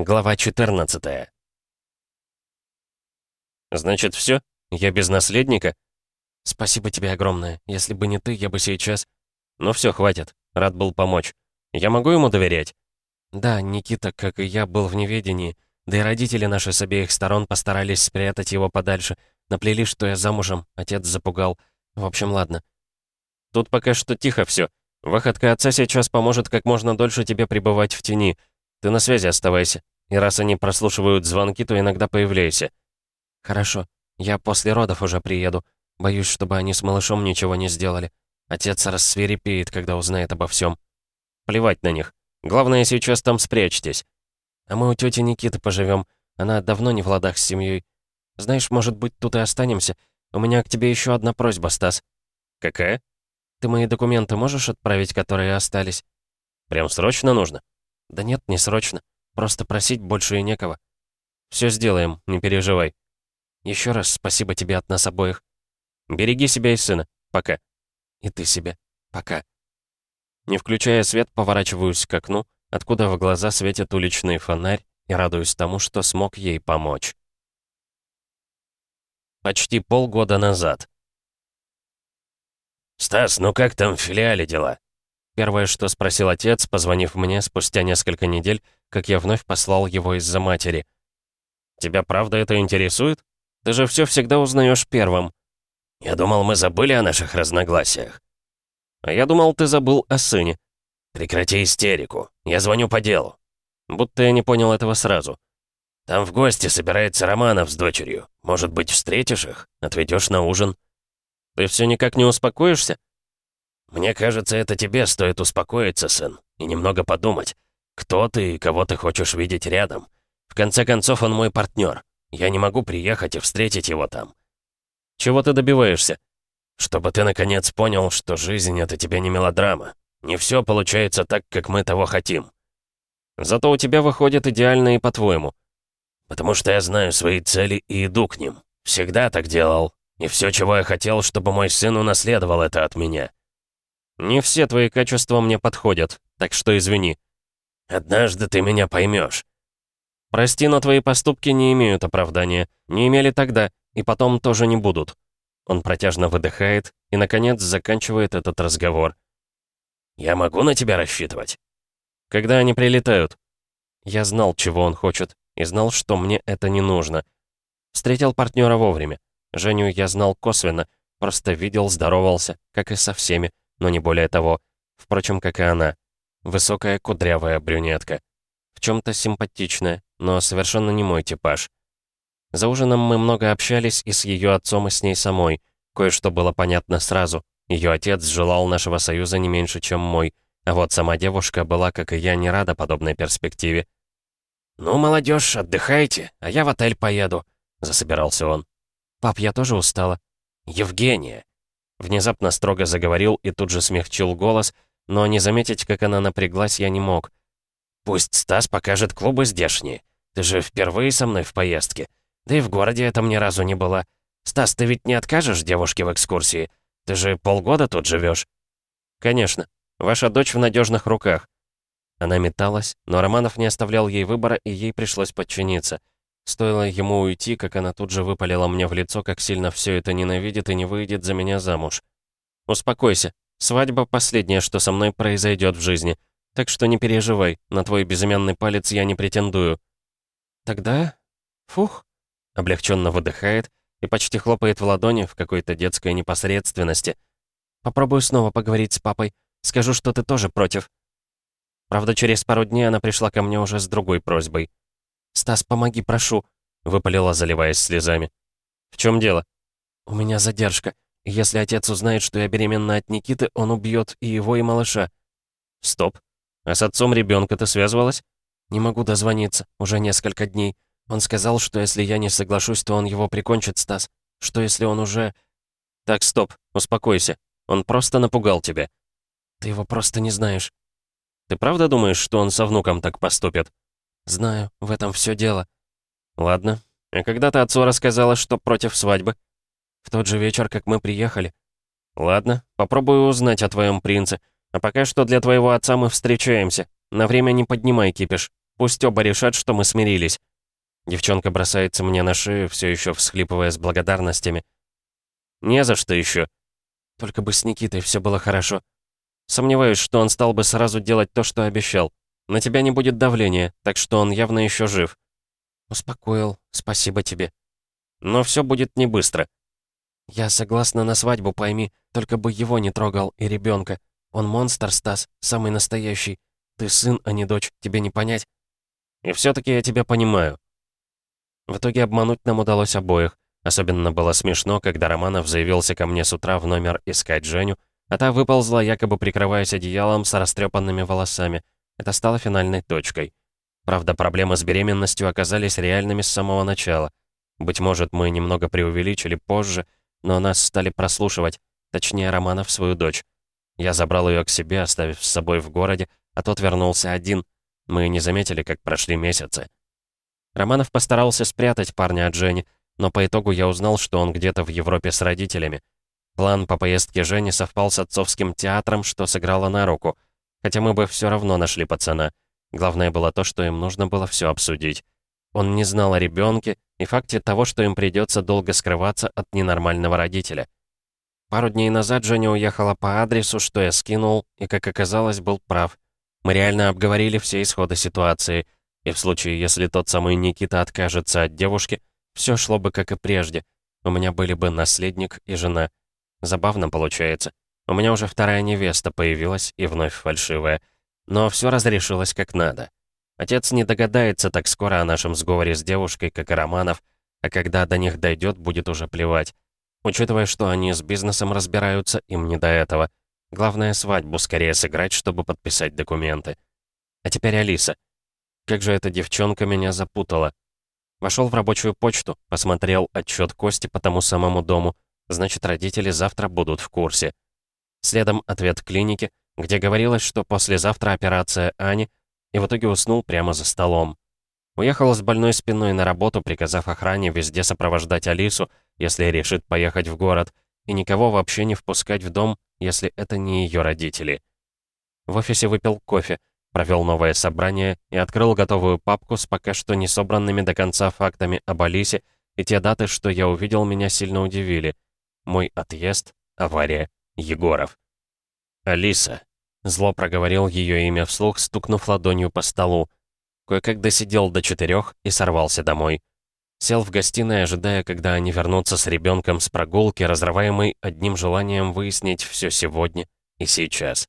Глава 14 «Значит, все? Я без наследника?» «Спасибо тебе огромное. Если бы не ты, я бы сейчас...» «Ну все, хватит. Рад был помочь. Я могу ему доверять?» «Да, Никита, как и я, был в неведении. Да и родители наши с обеих сторон постарались спрятать его подальше. Наплели, что я замужем. Отец запугал. В общем, ладно. Тут пока что тихо все. Выходка отца сейчас поможет как можно дольше тебе пребывать в тени. Ты на связи оставайся. И раз они прослушивают звонки, то иногда появляйся. Хорошо. Я после родов уже приеду. Боюсь, чтобы они с малышом ничего не сделали. Отец рассверепеет, когда узнает обо всем. Плевать на них. Главное, сейчас там спрячьтесь. А мы у тети Никиты поживем. Она давно не в ладах с семьей. Знаешь, может быть, тут и останемся. У меня к тебе еще одна просьба, Стас. Какая? Ты мои документы можешь отправить, которые остались? Прям срочно нужно? Да нет, не срочно. Просто просить больше и некого. Все сделаем, не переживай. Еще раз спасибо тебе от нас обоих. Береги себя и сына. Пока. И ты себе. Пока. Не включая свет, поворачиваюсь к окну, откуда в глаза светит уличный фонарь, и радуюсь тому, что смог ей помочь. Почти полгода назад. «Стас, ну как там в филиале дела?» Первое, что спросил отец, позвонив мне спустя несколько недель, как я вновь послал его из-за матери. «Тебя правда это интересует? Ты же все всегда узнаешь первым». «Я думал, мы забыли о наших разногласиях». «А я думал, ты забыл о сыне». «Прекрати истерику. Я звоню по делу». Будто я не понял этого сразу. «Там в гости собирается Романов с дочерью. Может быть, встретишь их? Отведешь на ужин?» Ты все никак не успокоишься? Мне кажется, это тебе стоит успокоиться, сын, и немного подумать. Кто ты и кого ты хочешь видеть рядом? В конце концов, он мой партнер. Я не могу приехать и встретить его там. Чего ты добиваешься? Чтобы ты наконец понял, что жизнь — это тебе не мелодрама. Не все получается так, как мы того хотим. Зато у тебя выходит идеально и по-твоему. Потому что я знаю свои цели и иду к ним. Всегда так делал, и все, чего я хотел, чтобы мой сын унаследовал это от меня. Не все твои качества мне подходят, так что извини. Однажды ты меня поймешь. Прости, но твои поступки не имеют оправдания. Не имели тогда, и потом тоже не будут. Он протяжно выдыхает и, наконец, заканчивает этот разговор. «Я могу на тебя рассчитывать?» «Когда они прилетают?» Я знал, чего он хочет, и знал, что мне это не нужно. Встретил партнера вовремя. Женю я знал косвенно, просто видел, здоровался, как и со всеми, но не более того. Впрочем, как и она. Высокая, кудрявая брюнетка. В чем-то симпатичная, но совершенно не мой типаж. За ужином мы много общались и с ее отцом, и с ней самой. Кое-что было понятно сразу. Ее отец желал нашего союза не меньше, чем мой. А вот сама девушка была, как и я, не рада подобной перспективе. «Ну, молодежь, отдыхайте, а я в отель поеду», — засобирался он. «Пап, я тоже устала». «Евгения!» Внезапно строго заговорил и тут же смягчил голос, но не заметить, как она напряглась, я не мог. «Пусть Стас покажет клубы здешние. Ты же впервые со мной в поездке. Да и в городе это мне разу не было. Стас, ты ведь не откажешь девушке в экскурсии? Ты же полгода тут живешь. «Конечно. Ваша дочь в надежных руках». Она металась, но Романов не оставлял ей выбора, и ей пришлось подчиниться. Стоило ему уйти, как она тут же выпалила мне в лицо, как сильно все это ненавидит и не выйдет за меня замуж. «Успокойся. Свадьба — последнее, что со мной произойдет в жизни. Так что не переживай, на твой безымянный палец я не претендую». «Тогда... фух...» Облегченно выдыхает и почти хлопает в ладони в какой-то детской непосредственности. «Попробую снова поговорить с папой. Скажу, что ты тоже против». Правда, через пару дней она пришла ко мне уже с другой просьбой. «Стас, помоги, прошу», — выпалила, заливаясь слезами. «В чем дело?» «У меня задержка. Если отец узнает, что я беременна от Никиты, он убьет и его, и малыша». «Стоп. А с отцом ребенка ты связывалась?» «Не могу дозвониться. Уже несколько дней. Он сказал, что если я не соглашусь, то он его прикончит, Стас. Что если он уже...» «Так, стоп. Успокойся. Он просто напугал тебя». «Ты его просто не знаешь». «Ты правда думаешь, что он со внуком так поступит?» «Знаю, в этом все дело». «Ладно. А когда ты отцу рассказала, что против свадьбы?» «В тот же вечер, как мы приехали». «Ладно, попробую узнать о твоем принце. А пока что для твоего отца мы встречаемся. На время не поднимай кипиш. Пусть оба решат, что мы смирились. Девчонка бросается мне на шею, все еще всхлипывая с благодарностями. Не за что еще. Только бы с Никитой все было хорошо. Сомневаюсь, что он стал бы сразу делать то, что обещал. На тебя не будет давления, так что он явно еще жив. Успокоил, спасибо тебе. Но все будет не быстро. Я согласна на свадьбу, пойми, только бы его не трогал и ребенка. Он монстр, Стас, самый настоящий. Ты сын, а не дочь, тебе не понять. И все-таки я тебя понимаю. В итоге обмануть нам удалось обоих. Особенно было смешно, когда Романов заявился ко мне с утра в номер искать Женю, а та выползла, якобы прикрываясь одеялом с растрепанными волосами. Это стало финальной точкой. Правда, проблемы с беременностью оказались реальными с самого начала. Быть может, мы немного преувеличили позже, но нас стали прослушивать, точнее, Романов свою дочь. Я забрал ее к себе, оставив с собой в городе, а тот вернулся один. Мы не заметили, как прошли месяцы. Романов постарался спрятать парня от Жени, но по итогу я узнал, что он где-то в Европе с родителями. План по поездке Жени совпал с отцовским театром, что сыграло на руку. Хотя мы бы все равно нашли пацана. Главное было то, что им нужно было все обсудить. Он не знал о ребенке и факте того, что им придется долго скрываться от ненормального родителя. Пару дней назад Женя уехала по адресу, что я скинул, и, как оказалось, был прав. Мы реально обговорили все исходы ситуации, и в случае, если тот самый Никита откажется от девушки, все шло бы как и прежде. У меня были бы наследник и жена. Забавно получается. У меня уже вторая невеста появилась, и вновь фальшивая. Но все разрешилось как надо. Отец не догадается так скоро о нашем сговоре с девушкой, как и Романов, а когда до них дойдет, будет уже плевать. Учитывая, что они с бизнесом разбираются, им не до этого. Главное, свадьбу скорее сыграть, чтобы подписать документы. А теперь Алиса. Как же эта девчонка меня запутала. Вошел в рабочую почту, посмотрел отчет Кости по тому самому дому. Значит, родители завтра будут в курсе. Следом ответ клиники, где говорилось, что послезавтра операция Ани, и в итоге уснул прямо за столом. Уехал с больной спиной на работу, приказав охране везде сопровождать Алису, если решит поехать в город, и никого вообще не впускать в дом, если это не ее родители. В офисе выпил кофе, провел новое собрание и открыл готовую папку с пока что не собранными до конца фактами об Алисе, и те даты, что я увидел, меня сильно удивили. Мой отъезд, авария, Егоров. «Алиса», — зло проговорил ее имя вслух, стукнув ладонью по столу. Кое-как досидел до четырех и сорвался домой. Сел в гостиной, ожидая, когда они вернутся с ребенком с прогулки, разрываемый одним желанием выяснить все сегодня и сейчас.